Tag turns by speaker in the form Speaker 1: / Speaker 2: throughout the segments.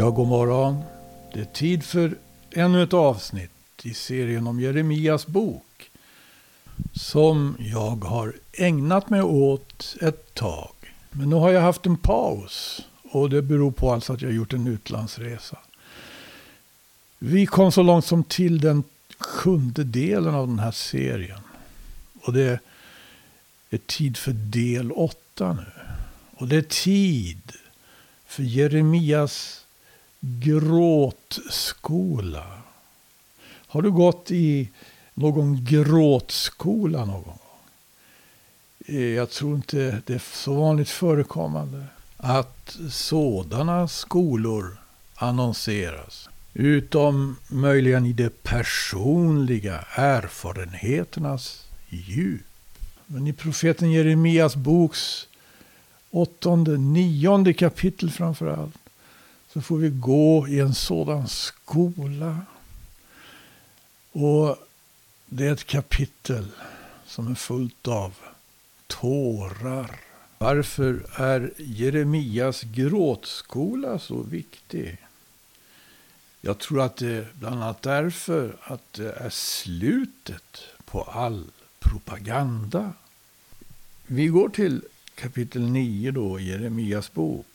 Speaker 1: Ja, god morgon. Det är tid för ännu ett avsnitt i serien om Jeremias bok. Som jag har ägnat mig åt ett tag. Men nu har jag haft en paus. Och det beror på alltså att jag gjort en utlandsresa. Vi kom så långt som till den sjunde delen av den här serien. Och det är tid för del åtta nu. Och det är tid för Jeremias gråtskola. Har du gått i någon gråtskola någon gång? Eh, jag tror inte det är så vanligt förekommande att sådana skolor annonseras. Utom möjligen i de personliga erfarenheternas djup. Men i profeten Jeremias boks åttonde, nionde kapitel framför allt. Så får vi gå i en sådan skola. Och det är ett kapitel som är fullt av tårar. Varför är Jeremias gråtskola så viktig? Jag tror att det är bland annat därför att det är slutet på all propaganda. Vi går till kapitel 9 då i Jeremias bok.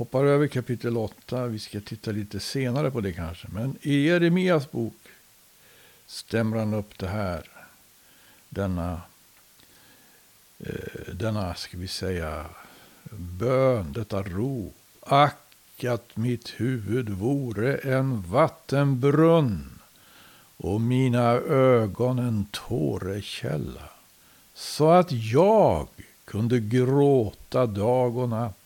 Speaker 1: Hoppar över kapitel 8. Vi ska titta lite senare på det kanske. Men i Jeremias bok stämmer han upp det här. Denna, eh, denna ska vi säga, bön, detta rop. Ack att mitt huvud vore en vattenbrunn och mina ögon en tårekälla. Så att jag kunde gråta dag och natt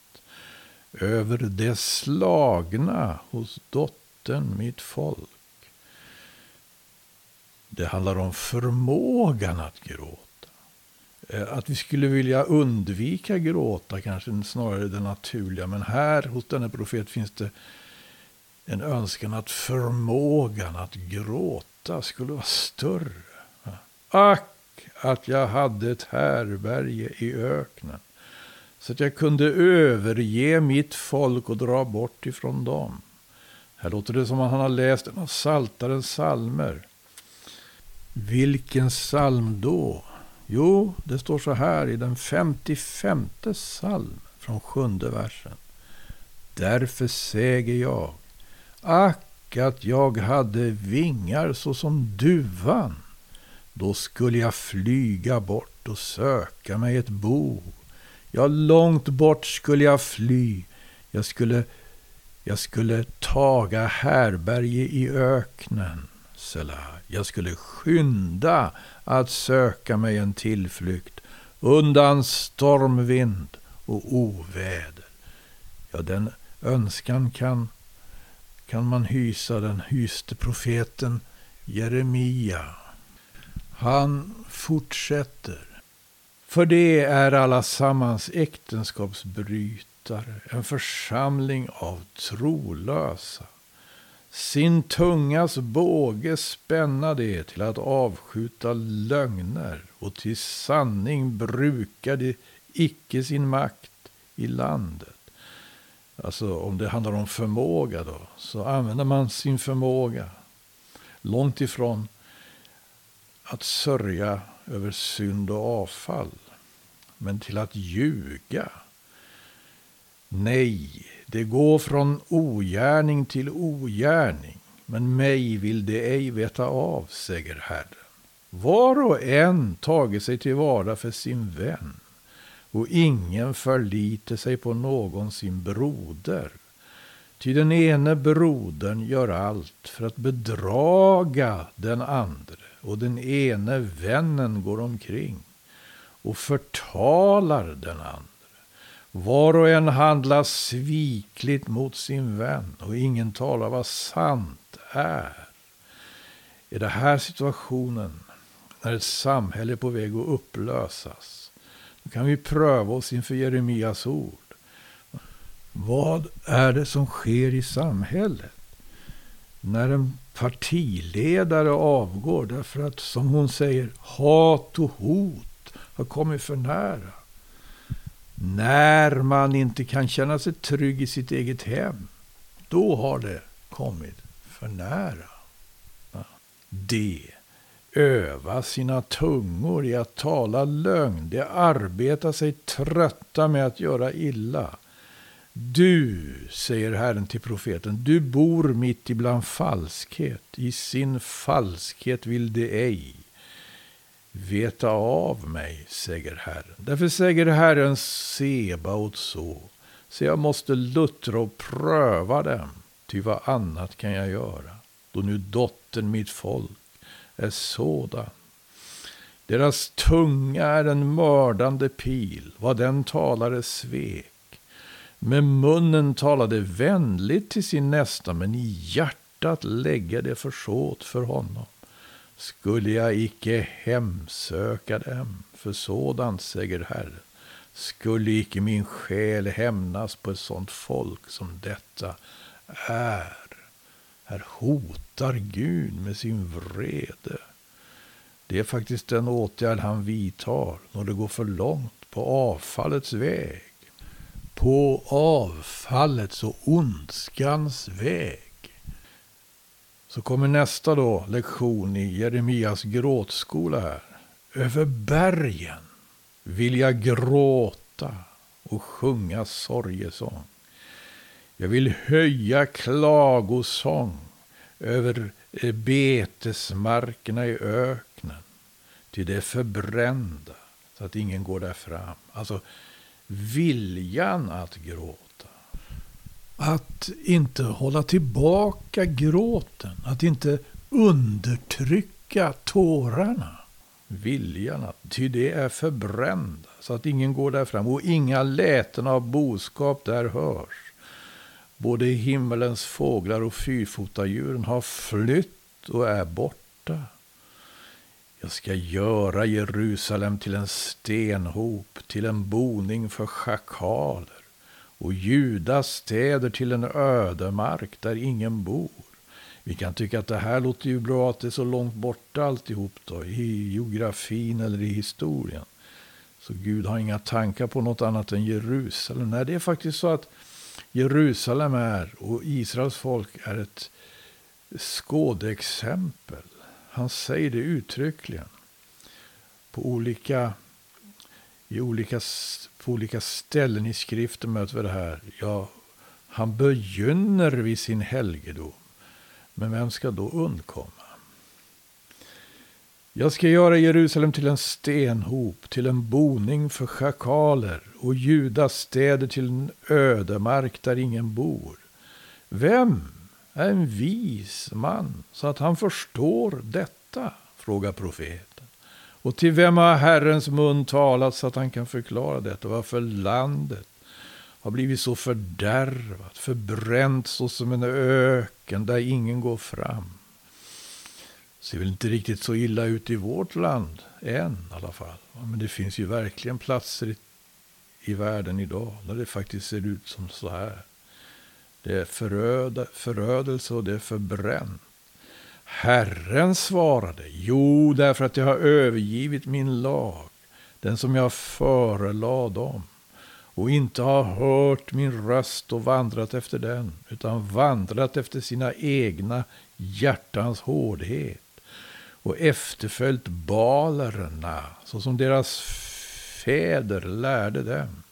Speaker 1: över det slagna hos dottern mitt folk. Det handlar om förmågan att gråta. Eh, att vi skulle vilja undvika gråta kanske snarare det naturliga. Men här hos denne profet finns det en önskan att förmågan att gråta skulle vara större. Ack att jag hade ett härberge i öknen. Så att jag kunde överge mitt folk och dra bort ifrån dem. Här låter det som att han har läst en av Saltarens salmer. Vilken psalm då? Jo, det står så här i den 55 psalm från sjunde versen. Därför säger jag, ack att jag hade vingar såsom duvan då skulle jag flyga bort och söka mig ett bo. Ja, långt bort skulle jag fly. Jag skulle, jag skulle taga härberge i öknen. Selah. Jag skulle skynda att söka mig en tillflykt undan stormvind och oväder. Ja, den önskan kan, kan man hysa. Den hyste profeten Jeremia. Han fortsätter. För det är allasammans äktenskapsbrytare, en församling av trolösa. Sin tungas båge spänna det till att avskjuta lögner och till sanning brukar det icke sin makt i landet. Alltså om det handlar om förmåga då, så använder man sin förmåga långt ifrån att sörja över synd och avfall, men till att ljuga. Nej, det går från ogärning till ogärning, men mig vill det ej veta av, säger Herren. Var och en tager sig till vara för sin vän, och ingen förliter sig på någon sin broder. Ty den ene brodern gör allt för att bedraga den andre och den ene vännen går omkring och förtalar den andra. Var och en handlar svikligt mot sin vän och ingen talar vad sant är. I den här situationen, när ett samhälle är på väg att upplösas, då kan vi pröva oss inför Jeremias ord. Vad är det som sker i samhället? När en partiledare avgår därför att, som hon säger, hat och hot har kommit för nära. När man inte kan känna sig trygg i sitt eget hem. då har det kommit för nära. De öva sina tungor i att tala lögn. De arbetar sig trötta med att göra illa. Du, säger Herren till profeten, du bor mitt ibland falskhet. I sin falskhet vill de ej veta av mig, säger Herren. Därför säger Herren Sebaot så. Så jag måste luttra och pröva dem, ty vad annat kan jag göra? Då nu dottern, mitt folk, är sådan. Deras tunga är en mördande pil, vad den talar är svek. Med munnen talade vänligt till sin nästa, men i hjärtat lägga det försåt för honom. Skulle jag icke hemsöka dem, för sådant säger Herren, skulle icke min själ hämnas på ett sådant folk som detta är. Här hotar Gud med sin vrede. Det är faktiskt den åtgärd han vidtar när det går för långt på avfallets väg. På avfallets och ondskans väg. Så kommer nästa då lektion i Jeremias gråtskola här. Över bergen vill jag gråta och sjunga sorgesång. Jag vill höja klagosång över eh, betesmarkerna i öknen. Till det förbrända, så att ingen går där fram. Alltså viljan att gråta. Att inte hålla tillbaka gråten. Att inte undertrycka tårarna. Viljan att, ty det är förbrända. Så att ingen går där fram. Och inga läten av boskap där hörs. Både himmelens fåglar och fyrfotadjuren har flytt och är borta. Jag ska göra Jerusalem till en stenhop, till en boning för schakaler och Judas städer till en ödemark där ingen bor. Vi kan tycka att det här låter ju bra att det är så långt borta alltihop då, i geografin eller i historien. Så Gud har inga tankar på något annat än Jerusalem. Nej, det är faktiskt så att Jerusalem är och Israels folk är ett skådeexempel. Han säger det uttryckligen. På olika, i olika, på olika ställen i skriften möter vi det här. Ja, han begynner vid sin helgedom. Men vem ska då undkomma? Jag ska göra Jerusalem till en stenhop, till en boning för schakaler och Judas städer till en ödemark där ingen bor. Vem är en vis man så att han förstår detta? frågar profeten. Och till vem har Herrens mun talat så att han kan förklara detta? Varför landet har blivit så fördärvat, förbränt så som en öken där ingen går fram ser väl inte riktigt så illa ut i vårt land än i alla fall. Men det finns ju verkligen platser i, i världen idag där det faktiskt ser ut som så här. Det är föröda, förödelse och det är förbränt. Herren svarade, jo, därför att jag har övergivit min lag, den som jag förelade dem, och inte har hört min röst och vandrat efter den, utan vandrat efter sina egna hjärtans hårdhet och efterföljt balerna, så som deras fäder lärde dem.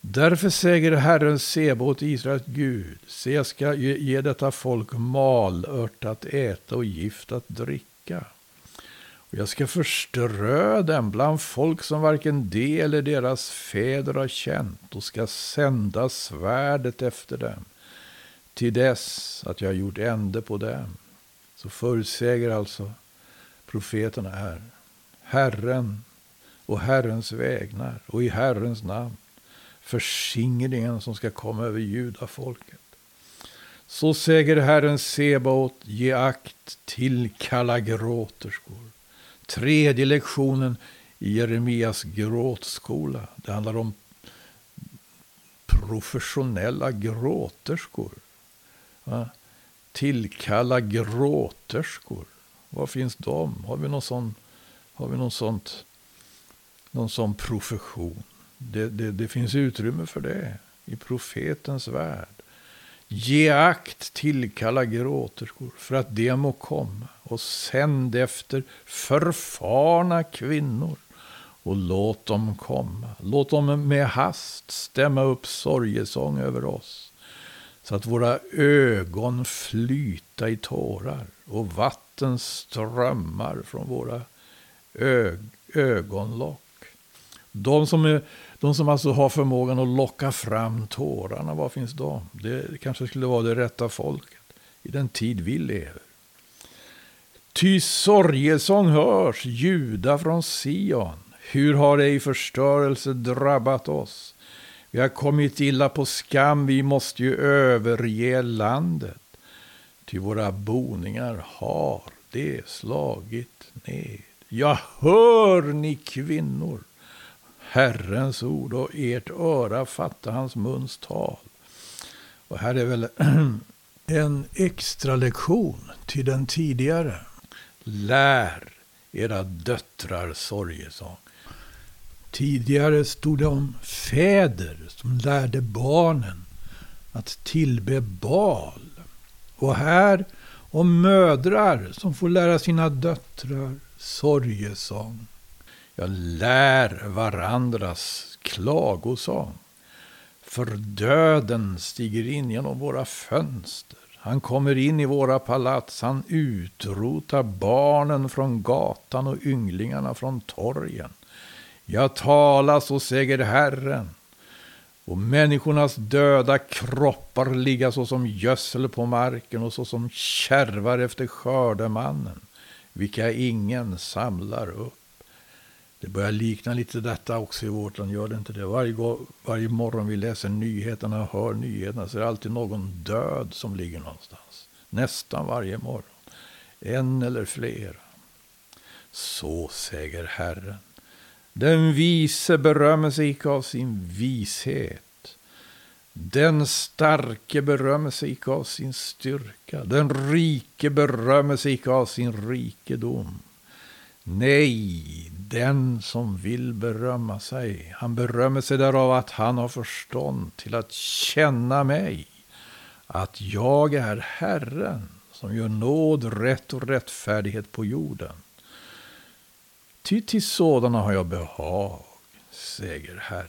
Speaker 1: Därför säger Herren Sebot, Israels Gud, se jag ska ge detta folk malört att äta och gift att dricka. Och jag ska förströ dem bland folk som varken de eller deras fäder har känt och ska sända svärdet efter dem till dess att jag har gjort ände på dem. Så förutsäger alltså profeterna här. Herren och Herrens vägnar och i Herrens namn. Förskingringen som ska komma över judafolket. Så säger Herren Sebaot, ge akt till kalla gråterskor. Tredje lektionen i Jeremias gråtskola. Det handlar om professionella gråterskor. Va? Tillkalla gråterskor. Var finns de? Har vi någon sån, har vi någon sånt, någon sån profession? Det, det, det finns utrymme för det i profetens värld. Ge akt, tillkalla gråterskor för att de må komma och sänd efter förfarna kvinnor och låt dem komma. Låt dem med hast stämma upp sorgesång över oss så att våra ögon flyta i tårar och vatten strömmar från våra ögonlock. De som, är, de som alltså har förmågan att locka fram tårarna, var finns de? Det kanske skulle vara det rätta folket i den tid vi lever. Ty sorgesång hörs, juda från Sion. Hur har ej förstörelse drabbat oss? Vi har kommit illa på skam, vi måste ju överge landet. Ty våra boningar har det slagit ned. Ja, hör ni kvinnor Herrens ord och ert öra fatta hans muns tal. Och här är väl en extra lektion till den tidigare. Lär era döttrar sorgesång. Tidigare stod det om fäder som lärde barnen att tillbe Bal. Och här om mödrar som får lära sina döttrar sorgesång. Jag lär varandras klagosång. För döden stiger in genom våra fönster. Han kommer in i våra palats, han utrotar barnen från gatan och ynglingarna från torgen. Jag talar, så säger Herren. Och människornas döda kroppar ligga såsom gödsel på marken och såsom kärvar efter skördemannen, vilka ingen samlar upp. Det börjar likna lite detta också i vårt land, gör det inte det? Varje, varje morgon vi läser nyheterna och hör nyheterna så är det alltid någon död som ligger någonstans. Nästan varje morgon. En eller flera. Så säger Herren. Den vise berömmer sig icke av sin vishet. Den starke berömmer sig icke av sin styrka. Den rike berömmer sig icke av sin rikedom. Nej, den som vill berömma sig, han berömmer sig därav att han har förstånd till att känna mig, att jag är Herren som gör nåd, rätt och rättfärdighet på jorden. Ty till sådana har jag behag, säger Herren.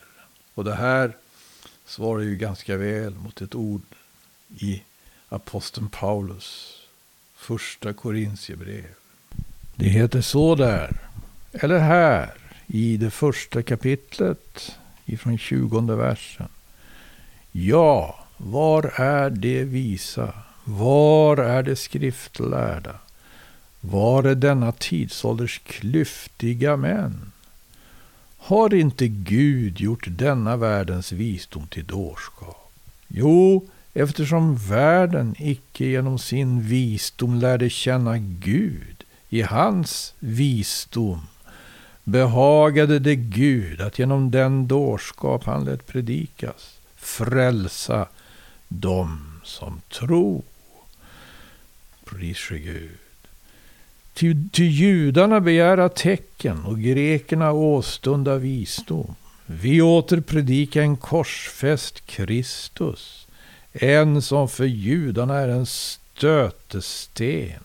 Speaker 1: Och det här svarar ju ganska väl mot ett ord i aposteln Paulus första Korintierbrev. Det heter så där, eller här, i det första kapitlet ifrån tjugonde versen. Ja, var är det visa? Var är det skriftlärda? Var är denna tidsålders klyftiga män? Har inte Gud gjort denna världens visdom till dårskap? Jo, eftersom världen icke genom sin visdom lärde känna Gud i hans visdom behagade det Gud att genom den dårskap han lät predikas frälsa dem som tro Pris Gud. Ty, ty judarna begära tecken och grekerna åstunda visdom. Vi åter predika en korsfäst Kristus, en som för judarna är en stötesten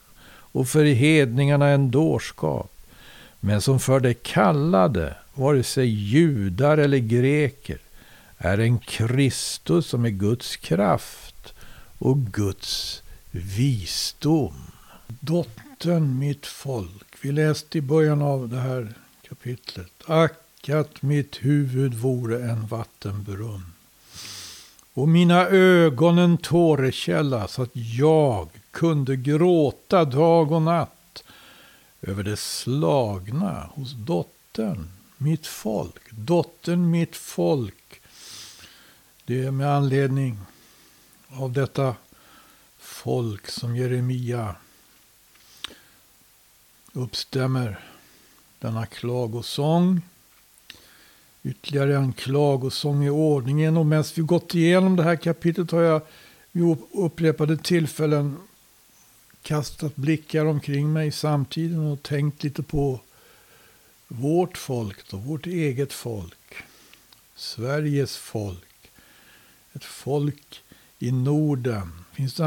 Speaker 1: och för hedningarna en dårskap, men som för de kallade, vare sig judar eller greker, är en Kristus som är Guds kraft och Guds visdom. Dottern mitt folk. Vi läste i början av det här kapitlet. Ack att mitt huvud vore en vattenbrunn. Och mina ögon en tårekälla så att jag kunde gråta dag och natt över det slagna hos dottern, mitt folk. Dottern, mitt folk. Det är med anledning av detta folk som Jeremia uppstämmer denna klagosång. Ytterligare en klagosång i ordningen. Och medan vi gått igenom det här kapitlet har jag vid upprepade tillfällen kastat blickar omkring mig samtidigt och tänkt lite på vårt folk, då, vårt eget folk. Sveriges folk. Ett folk i Norden. Finns det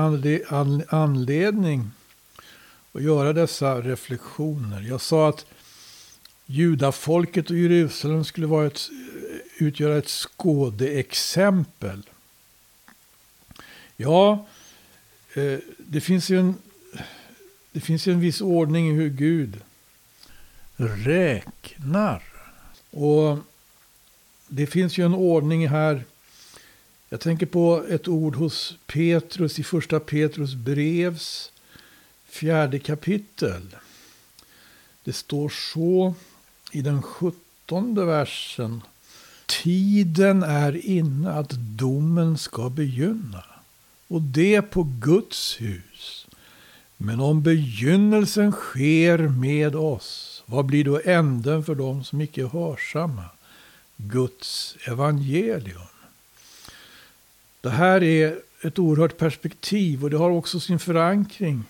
Speaker 1: anledning att göra dessa reflektioner? Jag sa att judafolket och Jerusalem skulle vara ett, utgöra ett skådeexempel. Ja, eh, det finns ju en, det finns ju en viss ordning i hur Gud räknar. Och det finns ju en ordning här. Jag tänker på ett ord hos Petrus i första Petrus brevs fjärde kapitel. Det står så i den sjuttonde versen. Tiden är inne att domen ska begynna. Och det på Guds hus. Men om begynnelsen sker med oss, vad blir då änden för dem som icke är hörsamma? Guds evangelium. Det här är ett oerhört perspektiv och det har också sin förankring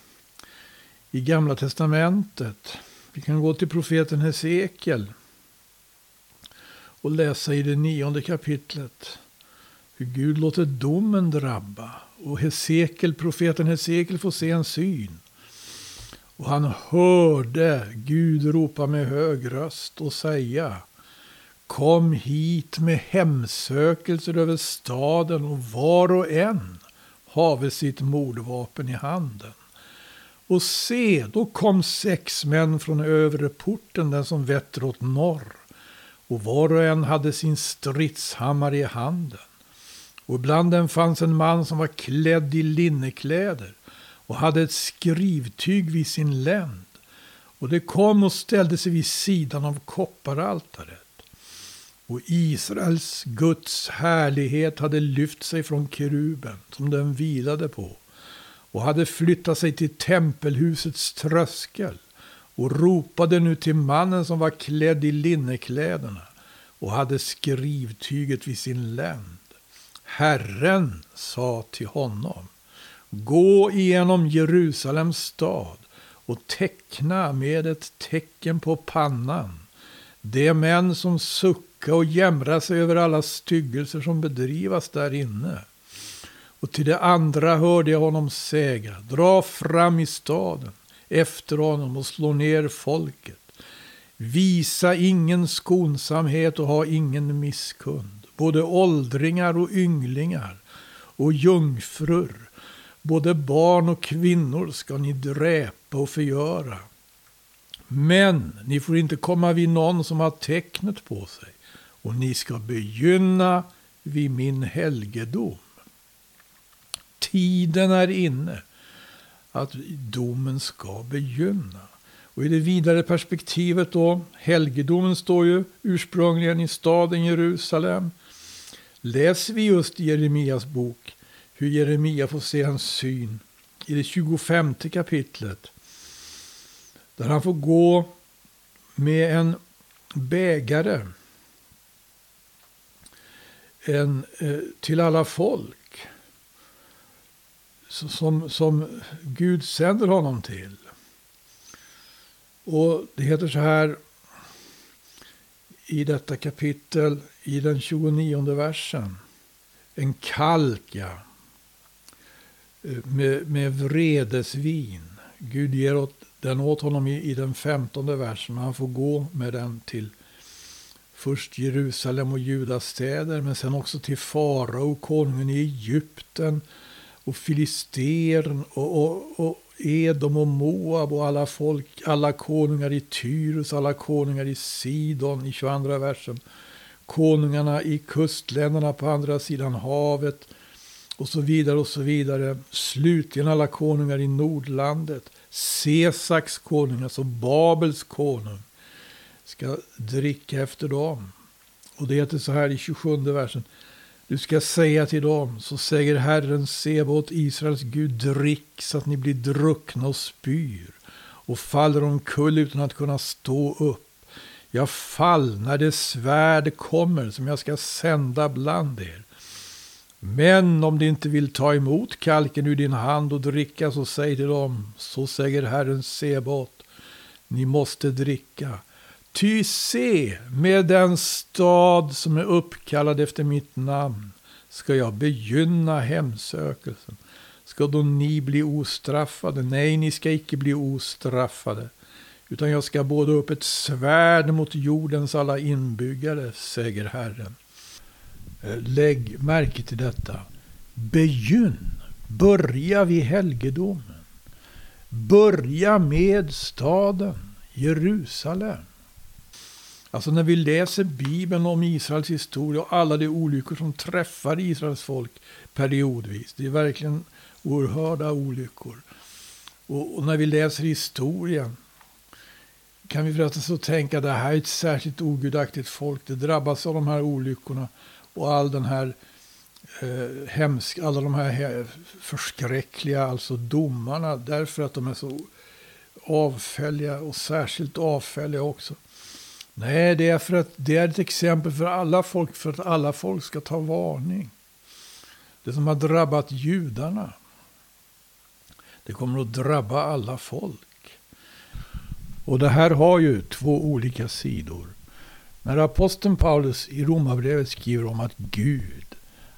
Speaker 1: i Gamla Testamentet. Vi kan gå till profeten Hesekiel och läsa i det nionde kapitlet hur Gud låter domen drabba. Och Hesekiel, profeten Hesekiel får se en syn. Och han hörde Gud ropa med hög röst och säga Kom hit med hemsökelser över staden och var och en have sitt mordvapen i handen. Och se, då kom sex män från övre porten, den som vetter åt norr. Och var och en hade sin stridshammare i handen. Och bland dem fanns en man som var klädd i linnekläder och hade ett skrivtyg vid sin länd. Och det kom och ställde sig vid sidan av kopparaltaret. Och Israels Guds härlighet hade lyft sig från keruben som den vilade på och hade flyttat sig till tempelhusets tröskel och ropade nu till mannen som var klädd i linnekläderna och hade skrivtyget vid sin länd. Herren sa till honom, gå igenom Jerusalems stad och teckna med ett tecken på pannan de män som sucka och jämra sig över alla styggelser som bedrivas där inne. Och till det andra hörde jag honom säga, dra fram i staden efter honom och slå ner folket. Visa ingen skonsamhet och ha ingen misskund. Både åldringar och ynglingar och jungfrur, både barn och kvinnor ska ni dräpa och förgöra. Men ni får inte komma vid någon som har tecknet på sig. Och ni ska begynna vid min helgedom. Tiden är inne att domen ska begynna. Och i det vidare perspektivet då, helgedomen står ju ursprungligen i staden Jerusalem. Läser vi just i Jeremias bok hur Jeremia får se en syn i det 25 kapitlet där han får gå med en bägare en, eh, till alla folk. Som, som Gud sänder honom till. Och det heter så här i detta kapitel i den 29 versen. En kalk, ja. Eh, med, med vredesvin. Gud ger åt den åt honom i, i den femtonde versen. Han får gå med den till först Jerusalem och Judas städer, men sen också till farao, konungen i Egypten och filistern och, och, och Edom och Moab och alla folk, alla konungar i Tyrus, alla konungar i Sidon i 22 versen. Konungarna i kustländerna på andra sidan havet och så vidare och så vidare. Slutligen alla konungar i Nordlandet. Sesaks konung, alltså Babels konung, ska dricka efter dem. Och det heter så här i 27 versen. Du ska säga till dem, så säger Herren Sebot, Israels Gud, drick så att ni blir druckna och spyr och faller omkull utan att kunna stå upp. Jag fall när det svärd kommer som jag ska sända bland er. Men om de inte vill ta emot kalken ur din hand och dricka så säg till dem, så säger Herren Sebot, ni måste dricka. Ty se, med den stad som är uppkallad efter mitt namn ska jag begynna hemsökelsen. Ska då ni bli ostraffade? Nej, ni ska icke bli ostraffade. Utan jag ska båda upp ett svärd mot jordens alla inbyggare, säger Herren. Eh, lägg märke till detta. Begynn, börja vid helgedomen. Börja med staden Jerusalem. Alltså när vi läser Bibeln om Israels historia och alla de olyckor som träffar Israels folk periodvis. Det är verkligen oerhörda olyckor. Och, och när vi läser historien kan vi förresten så tänka att det här är ett särskilt ogudaktigt folk. Det drabbas av de här olyckorna och all den här eh, hemsk, alla de här förskräckliga alltså domarna därför att de är så avfälliga och särskilt avfälliga också. Nej, det är för att det är ett exempel för alla folk, för att alla folk ska ta varning. Det som har drabbat judarna, det kommer att drabba alla folk. Och det här har ju två olika sidor. När aposteln Paulus i Romarbrevet skriver om att Gud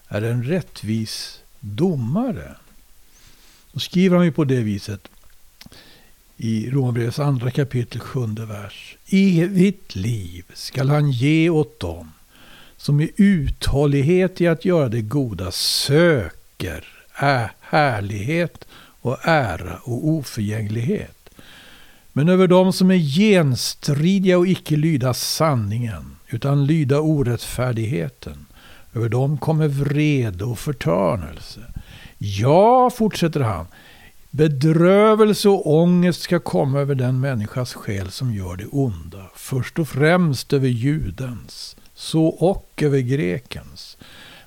Speaker 1: är en rättvis domare. Då skriver han ju på det viset i Romarbrevets andra kapitel, sjunde vers. Evigt liv skall han ge åt dem som i uthållighet i att göra det goda söker härlighet och ära och oförgänglighet. Men över dem som är genstridiga och icke lyda sanningen, utan lyda orättfärdigheten, över dem kommer vrede och förtörnelse. Ja, fortsätter han, bedrövelse och ångest ska komma över den människas själ som gör det onda. Först och främst över judens, så och över grekens.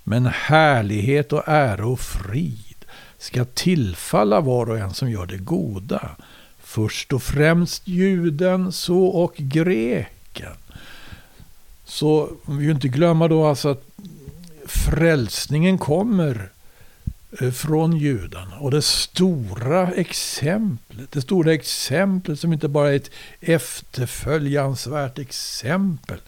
Speaker 1: Men härlighet och ära och frid ska tillfalla var och en som gör det goda Först och främst juden, så och greken. Så vi inte glömma då alltså att frälsningen kommer Eh, från judarna. Och det stora exemplet, det stora exemplet som inte bara är ett efterföljansvärt exempel,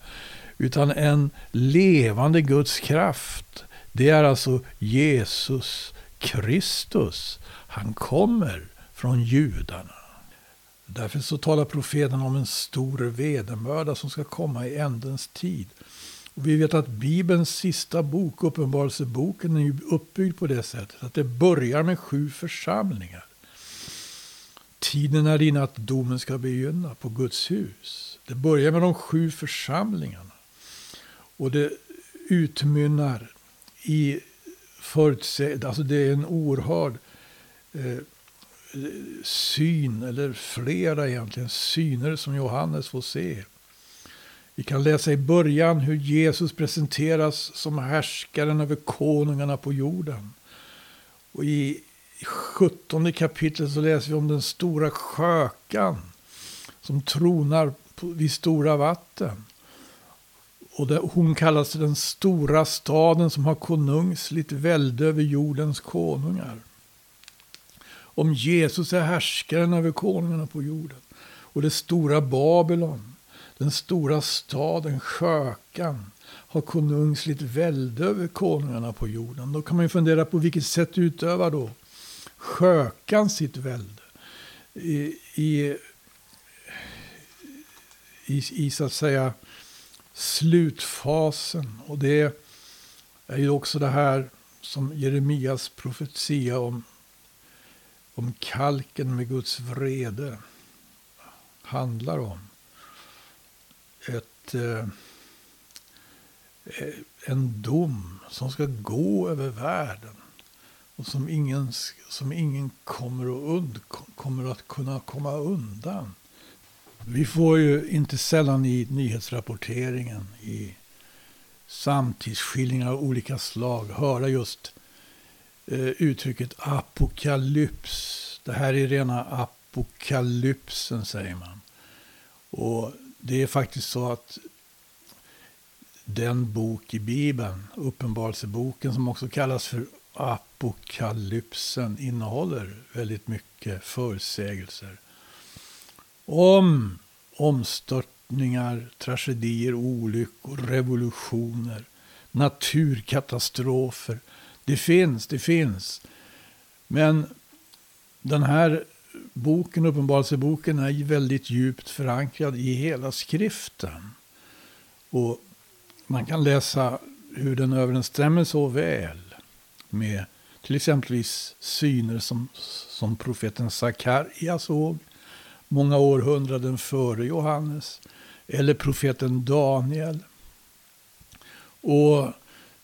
Speaker 1: utan en levande Guds kraft. Det är alltså Jesus Kristus. Han kommer från judarna. Därför så talar profeten om en stor vedermörda som ska komma i ändens tid. Och vi vet att Bibelns sista bok, Uppenbarelseboken, är ju uppbyggd på det sättet att det börjar med sju församlingar. Tiden är inne att domen ska begynna på Guds hus. Det börjar med de sju församlingarna. Och det utmynnar i förutsägelse, alltså det är en oerhörd eh, syn, eller flera egentligen, syner som Johannes får se. Vi kan läsa i början hur Jesus presenteras som härskaren över konungarna på jorden. Och i 17 kapitlet så läser vi om den stora skökan som tronar vid stora vatten. Och hon kallas den stora staden som har konungsligt välde över jordens konungar om Jesus är härskaren över konungarna på jorden. Och det stora Babylon, den stora staden, skökan, har konungsligt välde över konungarna på jorden. Då kan man ju fundera på vilket sätt utövar då skökan sitt välde. I, i, i, i så att säga slutfasen. Och det är ju också det här som Jeremias profetia om om kalken med Guds vrede handlar om. Ett, eh, en dom som ska gå över världen och som ingen, som ingen kommer, att und, kommer att kunna komma undan. Vi får ju inte sällan i nyhetsrapporteringen, i samtidsskildringar av olika slag, höra just Eh, uttrycket apokalyps. Det här är rena apokalypsen säger man. Och det är faktiskt så att den bok i Bibeln, Uppenbarelseboken som också kallas för Apokalypsen, innehåller väldigt mycket förutsägelser. Om omstörtningar, tragedier, olyckor, revolutioner naturkatastrofer. Det finns, det finns. Men den här boken, Uppenbarelseboken, är väldigt djupt förankrad i hela skriften. Och man kan läsa hur den överensstämmer så väl med till exempelvis syner som, som profeten Sakarja såg många århundraden före Johannes. Eller profeten Daniel. Och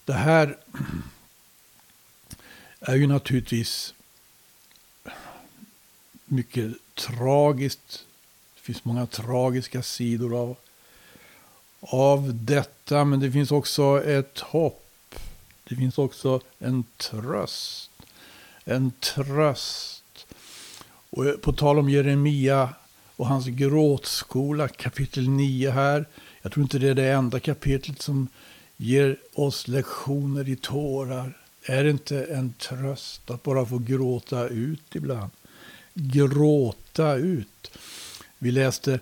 Speaker 1: det här är ju naturligtvis mycket tragiskt. Det finns många tragiska sidor av, av detta. Men det finns också ett hopp. Det finns också en tröst. En tröst. Och på tal om Jeremia och hans gråtskola, kapitel 9 här. Jag tror inte det är det enda kapitlet som ger oss lektioner i tårar. Är det inte en tröst att bara få gråta ut ibland? Gråta ut. Vi läste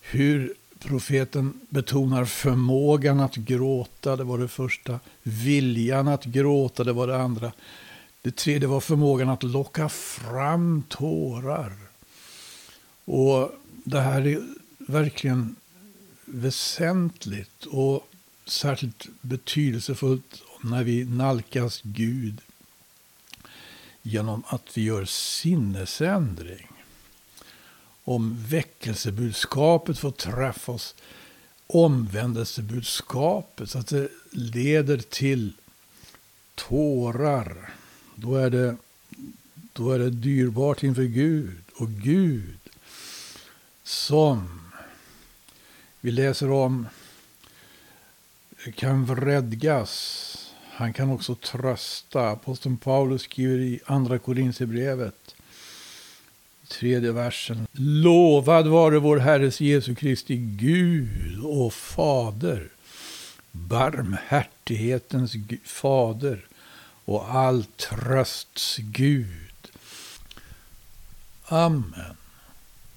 Speaker 1: hur profeten betonar förmågan att gråta, det var det första. Viljan att gråta, det var det andra. Det tredje var förmågan att locka fram tårar. Och det här är verkligen väsentligt och särskilt betydelsefullt när vi nalkas Gud genom att vi gör sinnesändring. Om väckelsebudskapet får träffa oss, omvändelsebudskapet, så att det leder till tårar, då är det, då är det dyrbart inför Gud. Och Gud som vi läser om kan vredgas. Han kan också trösta. Aposteln Paulus skriver i Andra Korinthierbrevet, tredje versen. Lovad vare vår Herres Jesu Kristi Gud och Fader, barmhärtighetens Fader och all trösts Gud. Amen.